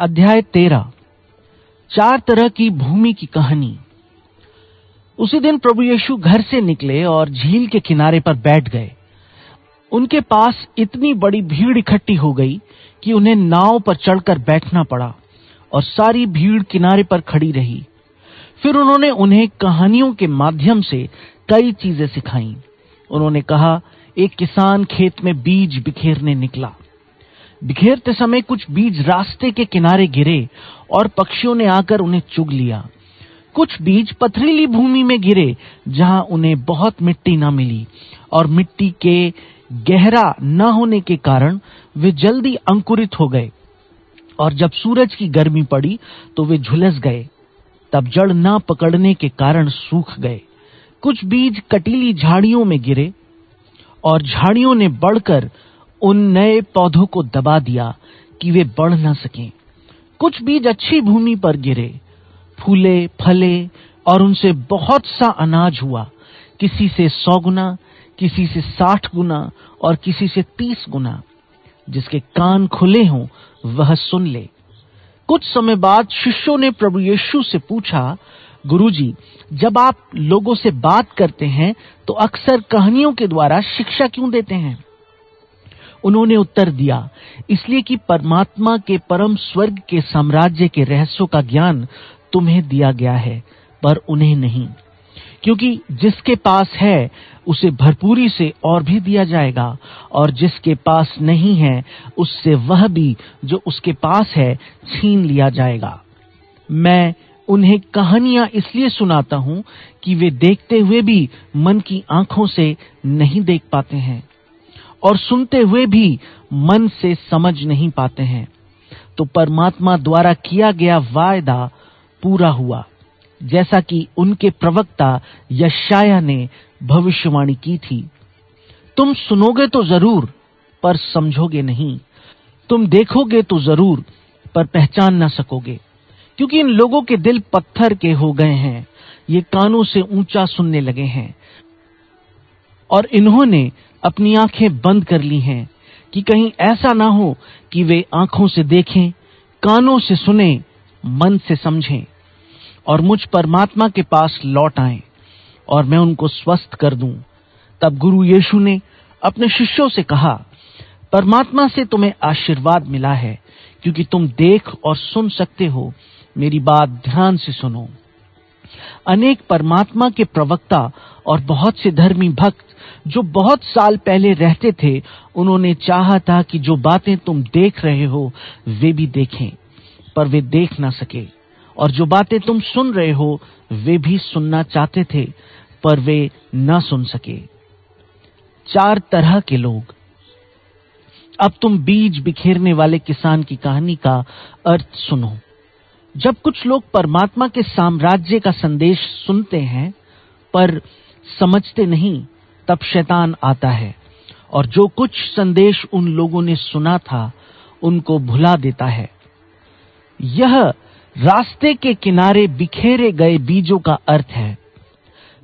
अध्याय तेरह, चार तरह की भूमि की कहानी। उसी दिन प्रभु यीशु घर से निकले और झील के किनारे पर बैठ गए। उनके पास इतनी बड़ी भीड़ इकट्ठी हो गई कि उन्हें नाव पर चढ़कर बैठना पड़ा और सारी भीड़ किनारे पर खड़ी रही। फिर उन्होंने उन्हें कहानियों के माध्यम से कई चीज़ें सिखाई। उन्होंने कहा, एक किसान खेत में बीज बिखेरने निकला। बिखेरते समय कुछ बीज रास्ते के किनारे गिरे और पक्षियों ने आकर उन्हें चुग लिया। कुछ बीज पथरीली भूमि में गिरे, जहाँ उन्हें बहुत मिट्टी न मिली और मिट्टी के गहरा न होने के कारण वे जल्दी अंकुरित हो गए और जब सूरज की गर्मी पड़ी तो वे झुलस गए। तब जड़ न पकड़ने के कारण सूख गए। कुछ बीज कटीली झाड़ियों में गिरे और झाड़ियों ने बढ़कर उन नए पौधों को दबा दिया कि वे बढ़ न सकें। कुछ बीज अच्छी भूमि पर गिरे। फूले, फले और उनसे बहुत सा अनाज हुआ। किसी से सौ गुना, किसी से साठ गुना और किसी से तीस गुना। जिसके कान खुले हों, वह सुन ले। कुछ समय बाद शिष्यों ने प्रभु यीशु से पूछा, गुरुजी, जब आप लोगों से बात करते हैं तो अक्सर कहानियों के द्वारा शिक्षा क्यों देते हैं? उन्होंने उत्तर दिया, इसलिए कि परमात्मा के परम स्वर्ग के साम्राज्य के रहस्यों का ज्ञान तुम्हें दिया गया है, पर उन्हें नहीं। क्योंकि जिसके पास है, उसे भरपूरी से और भी दिया जाएगा, और जिसके पास नहीं है, उससे वह भी जो उसके पास है, छीन लिया जाएगा। मैं उन्हें कहानियाँ इसलिए सुनाता हूँ कि वे देखते हुए भी मन की आँखों से नहीं देख पाते हैं। और सुनते हुए भी मन से समझ नहीं पाते हैं। तो परमात्मा द्वारा किया गया वायदा पूरा हुआ, जैसा कि उनके प्रवक्ता यशाया ने भविष्यवाणी की थी। तुम सुनोगे तो ज़रूर, पर समझोगे नहीं। तुम देखोगे तो ज़रूर, पर पहचान न सकोगे। क्योंकि इन लोगों के दिल पत्थर के हो गए हैं, ये कानों से ऊँचा सुनने लगे हैं। और इन्होंने अपनी आँखें बंद कर ली हैं कि कहीं ऐसा ना हो कि वे आँखों से देखें, कानों से सुने, मन से समझें और मुझ परमात्मा के पास लौट आए और मैं उनको स्वस्थ कर दूँ। तब गुरु यीशु ने अपने शिष्यों से कहा, परमात्मा से तुम्हें आशीर्वाद मिला है, क्योंकि तुम देख और सुन सकते हो। मेरी बात ध्यान से सुनो। अनेक परमात्मा के प्रवक्ता और बहुत से धर्मी भक्त जो बहुत साल पहले रहते थे, उन्होंने चाहा था कि जो बातें तुम देख रहे हो, वे भी देखें, पर वे देख ना सके। और जो बातें तुम सुन रहे हो, वे भी सुनना चाहते थे, पर वे न सुन सके। चार तरह के लोग। अब तुम बीज बिखेरने वाले किसान की कहानी का अर्थ सुनो। जब कुछ लोग परमात्मा के साम्राज्य का संदेश सुनते हैं, पर समझते नहीं तब शैतान आता है और जो कुछ संदेश उन लोगों ने सुना था, उनको भुला देता है। यह रास्ते के किनारे बिखेरे गए बीजों का अर्थ है।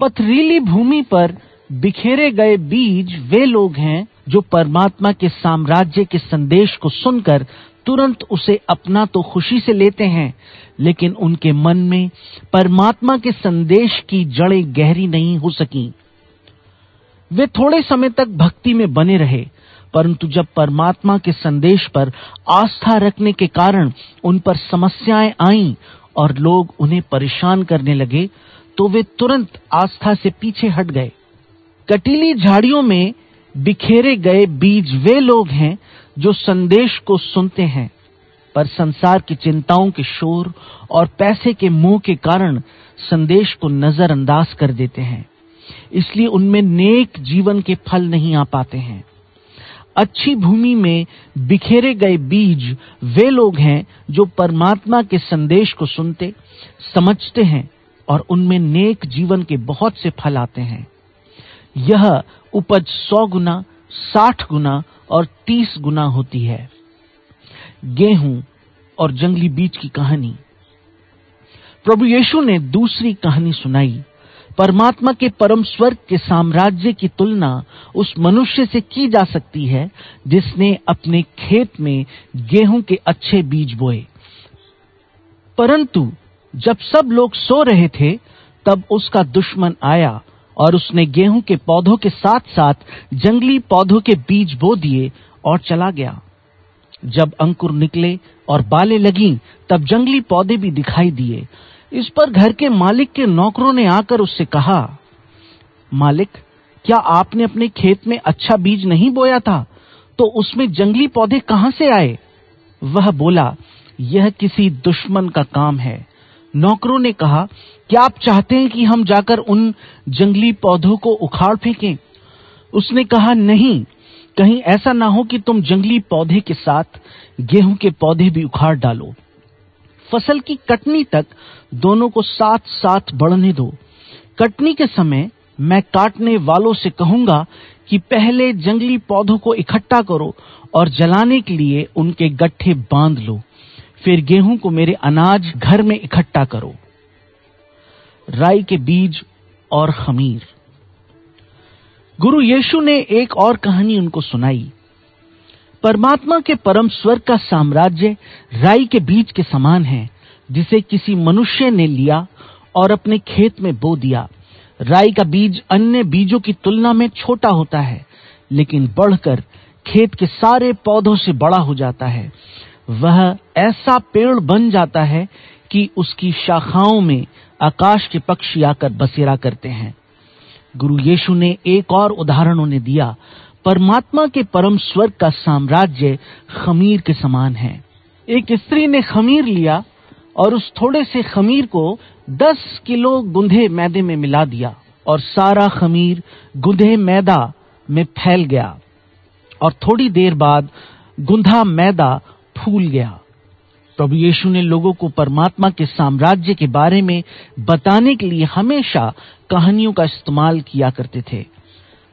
पथरीली भूमि पर बिखेरे गए बीज वे लोग हैं जो परमात्मा के साम्राज्य के संदेश को सुनकर तुरंत उसे अपना तो खुशी से लेते हैं, लेकिन उनके मन में परमात्मा के संदेश की जड़ें गहरी नहीं हो सकी। वे थोड़े समय तक भक्ति में बने रहे, परंतु जब परमात्मा के संदेश पर आस्था रखने के कारण उन पर समस्याएँ आईं और लोग उन्हें परेशान करने लगे तो वे तुरंत आस्था से पीछे हट गए। कटीली झाड़ियों में बिखेरे गए बीज वे लोग हैं जो संदेश को सुनते हैं, पर संसार की चिंताओं के शोर और पैसे के मुँह के कारण संदेश को नजरअंदाज कर देते हैं। इसलिए उनमें नेक जीवन के फल नहीं आ पाते हैं। अच्छी भूमि में बिखेरे गए बीज वे लोग हैं जो परमात्मा के संदेश को सुनते, समझते हैं और उनमें नेक जीवन के बहुत से फल आते हैं। यह उपज सौ गुना, साठ गुना और तीस गुना होती है। गेहूँ और जंगली बीज की कहानी। प्रभु यीशु ने दूसरी कहानी सुनाई। परमात्मा के परम स्वर्ग के साम्राज्य की तुलना उस मनुष्य से की जा सकती है, जिसने अपने खेत में गेहूँ के अच्छे बीज बोए। परंतु जब सब लोग सो रहे थे, तब उसका दुश्मन आया और उसने गेहूँ के पौधों के साथ साथ जंगली पौधों के बीज बो दिए और चला गया। जब अंकुर निकले और बाले लगी, तब जंगली पौधे भी दिखाई दिए इस पर घर के मालिक के नौकरों ने आकर उससे कहा, मालिक, क्या आपने अपने खेत में अच्छा बीज नहीं बोया था? तो उसमें जंगली पौधे कहाँ से आए? वह बोला, यह किसी दुश्मन का काम है। नौकरों ने कहा, क्या आप चाहते हैं कि हम जाकर उन जंगली पौधों को उखाड़ फेंकें? उसने कहा, नहीं, कहीं ऐसा ना हो कि तुम जंगली पौधे के साथ गेहूँ के पौधे भी उखाड़ डालो। फ़सल की कटनी तक दोनों को साथ साथ बढ़ने दो। कटनी के समय मैं काटने वालों से कहूँगा कि पहले जंगली पौधों को इकट्ठा करो और जलाने के लिए उनके गट्ठे बाँध लो। फिर गेहूँ को मेरे अनाज घर में इकट्ठा करो। राई के बीज और खमीर। गुरु यीशु ने एक और कहानी उनको सुनाई। परमात्मा के परम स्वर्ग का साम्राज्य राई के बीज के समान है, जिसे किसी मनुष्य ने लिया और अपने खेत में बो दिया। राई का बीज अन्य बीजों की तुलना में छोटा होता है, लेकिन बढ़कर खेत के सारे पौधों से बड़ा हो जाता है। वह ऐसा पेड़ बन जाता है कि उसकी शाखाओं में आकाश के पक्षी आकर बसेरा करते हैं। गुरु यीशु ने एक और उदाहरण उन्हें दिया परमात्मा के परम स्वर्ग का साम्राज्य खमीर के समान है। एक स्त्री ने खमीर लिया और उस थोड़े से खमीर को दस किलो गुंधे मैदे में मिला दिया और सारा खमीर गुंधे मैदा में फैल गया और थोड़ी देर बाद गुंधा मैदा फूल गया। प्रभु यीशु ने लोगों को परमात्मा के साम्राज्य के बारे में बताने के लिए हमेशा कहानियों का इस्तेमाल किया करते थे।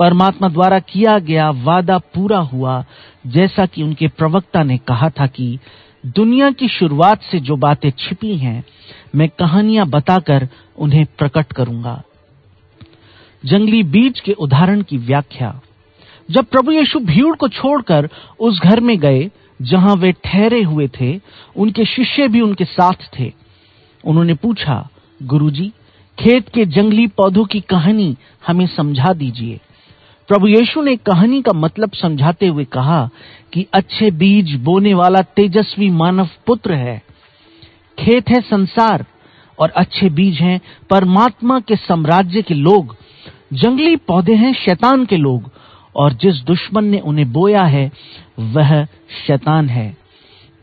परमात्मा द्वारा किया गया वादा पूरा हुआ, जैसा कि उनके प्रवक्ता ने कहा था कि दुनिया की शुरुआत से जो बातें छिपी हैं, मैं कहानियाँ बताकर उन्हें प्रकट करूँगा। जंगली बीज के उदाहरण की व्याख्या। जब प्रभु यीशु भीड़ को छोड़कर उस घर में गए, जहाँ वे ठहरे हुए थे, उनके शिष्य भी उनके साथ थे। उन्होंने पूछा, गुरुजी, खेत के जंगली पौधों की कहानी हमें समझा दीजिए। प्रभु यीशु ने कहानी का मतलब समझाते हुए कहा कि अच्छे बीज बोने वाला तेजस्वी मानव पुत्र है। खेत है संसार और अच्छे बीज हैं परमात्मा के साम्राज्य के लोग, जंगली पौधे हैं शैतान के लोग, और जिस दुश्मन ने उन्हें बोया है, वह शैतान है।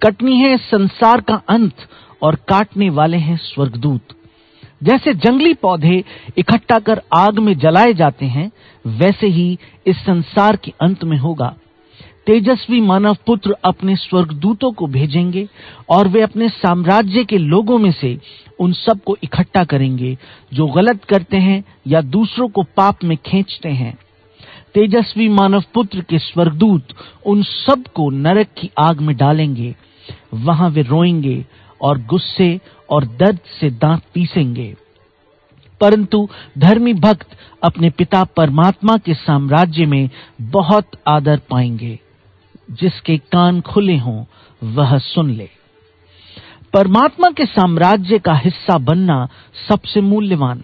कटनी है संसार का अंत और काटने वाले हैं स्वर्गदूत। जैसे जंगली पौधे इकट्ठा कर आग में जलाए जाते हैं, वैसे ही इस संसार के अंत में होगा। तेजस्वी मानव पुत्र अपने स्वर्गदूतों को भेजेंगे और वे अपने साम्राज्य के लोगों में से उन सबको इकट्ठा करेंगे, जो गलत करते हैं या दूसरों को पाप में खींचते हैं। तेजस्वी मानव पुत्र के स्वर्गदूत उन सबको नरक की आग में डालेंगे। वहाँ वे रोएँगे और गुस्से और दर्द से दांत पीसेंगे। परंतु धर्मी भक्त अपने पिता परमात्मा के साम्राज्य में बहुत आदर पाएँगे। जिसके कान खुले हों, वह सुन ले। परमात्मा के साम्राज्य का हिस्सा बनना सबसे मूल्यवान।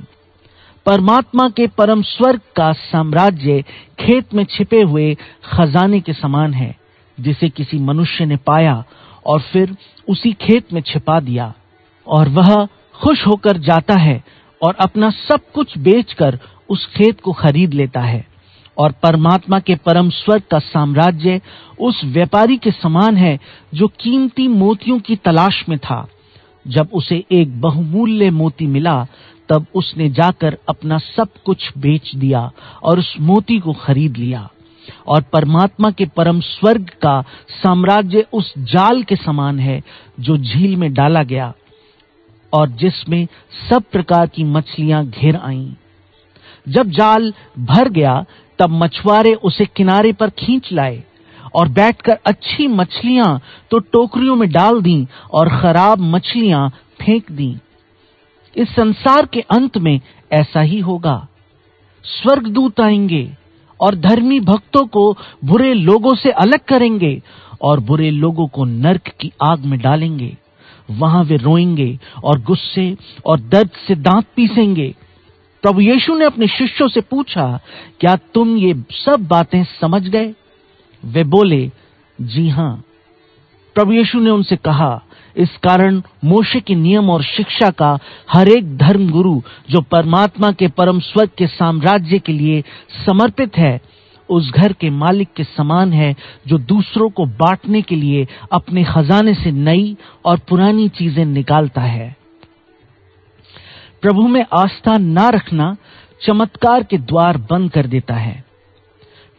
परमात्मा के परम स्वर्ग का साम्राज्य खेत में छिपे हुए खजाने के समान है, जिसे किसी मनुष्य ने पाया और फिर उसी खेत में छिपा दिया। और वह खुश होकर जाता है और अपना सब कुछ बेचकर उस खेत को खरीद लेता है। और परमात्मा के परम स्वर्ग का साम्राज्य उस व्यापारी के समान है जो कीमती मोतियों की तलाश में था। जब उसे एक बहुमूल्य मोती मिला, तब उसने जाकर अपना सब कुछ बेच दिया और उस मोती को खरीद लिया। और परमात्मा के परम स्वर्ग का साम्राज्य उस जाल के समान है जो झील में डाला गया और जिसमें सब प्रकार की मछलियाँ घेर आईं। जब जाल भर गया, तब मछुआरे उसे किनारे पर खींच लाए और बैठकर अच्छी मछलियाँ तो टोकरियों में डाल दी और खराब मछलियाँ फेंक दी। इस संसार के अंत में ऐसा ही होगा। स्वर्गदूत आएँगे। और धर्मी भक्तों को बुरे लोगों से अलग करेंगे और बुरे लोगों को नरक की आग में डालेंगे। वहाँ वे रोएँगे और गुस्से और दर्द से दांत पीसेंगे। प्रभु यीशु ने अपने शिष्यों से पूछा, क्या तुम ये सब बातें समझ गए? वे बोले, जी हाँ। प्रभु यीशु ने उनसे कहा, इस कारण मोशे के नियम और शिक्षा का हर एक धर्म गुरु जो परमात्मा के परम स्वर्ग के साम्राज्य के लिए समर्पित है, उस घर के मालिक के समान है जो दूसरों को बांटने के लिए अपने खजाने से नई और पुरानी चीज़ें निकालता है। प्रभु में आस्था ना रखना चमत्कार के द्वार बंद कर देता है।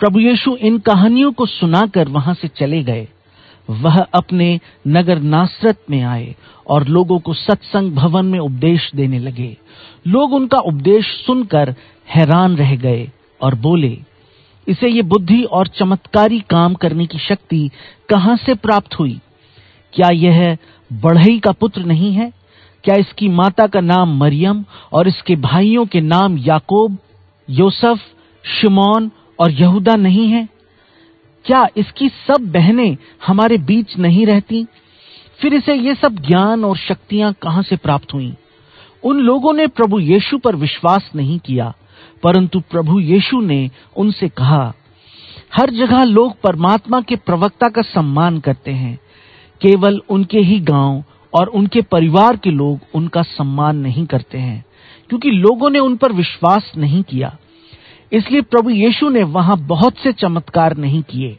प्रभु यीशु इन कहानियों को सुनाकर वहाँ से चले गए। वह अपने नगर नासरत में आए और लोगों को सत्संग भवन में उपदेश देने लगे। लोग उनका उपदेश सुनकर हैरान रह गए और बोले, इसे ये बुद्धि और चमत्कारी काम करने की शक्ति कहाँ से प्राप्त हुई? क्या यह बढ़ई का पुत्र नहीं है? क्या इसकी माता का नाम मरियम और इसके भाइयों के नाम याकूब, योसफ, शिमोन और यहूदा नहीं है? क्या इसकी सब बहनें हमारे बीच नहीं रहती? फिर इसे ये सब ज्ञान और शक्तियाँ कहाँ से प्राप्त हुई? उन लोगों ने प्रभु यीशु पर विश्वास नहीं किया, परंतु प्रभु यीशु ने उनसे कहा, हर जगह लोग परमात्मा के प्रवक्ता का सम्मान करते हैं। केवल उनके ही गाँव और उनके परिवार के लोग उनका सम्मान नहीं करते हैं, क्योंकि लोगों ने उन पर विश्वास नहीं किया। इसलिए प्रभु यीशु ने वहाँ बहुत से चमत्कार नहीं किए।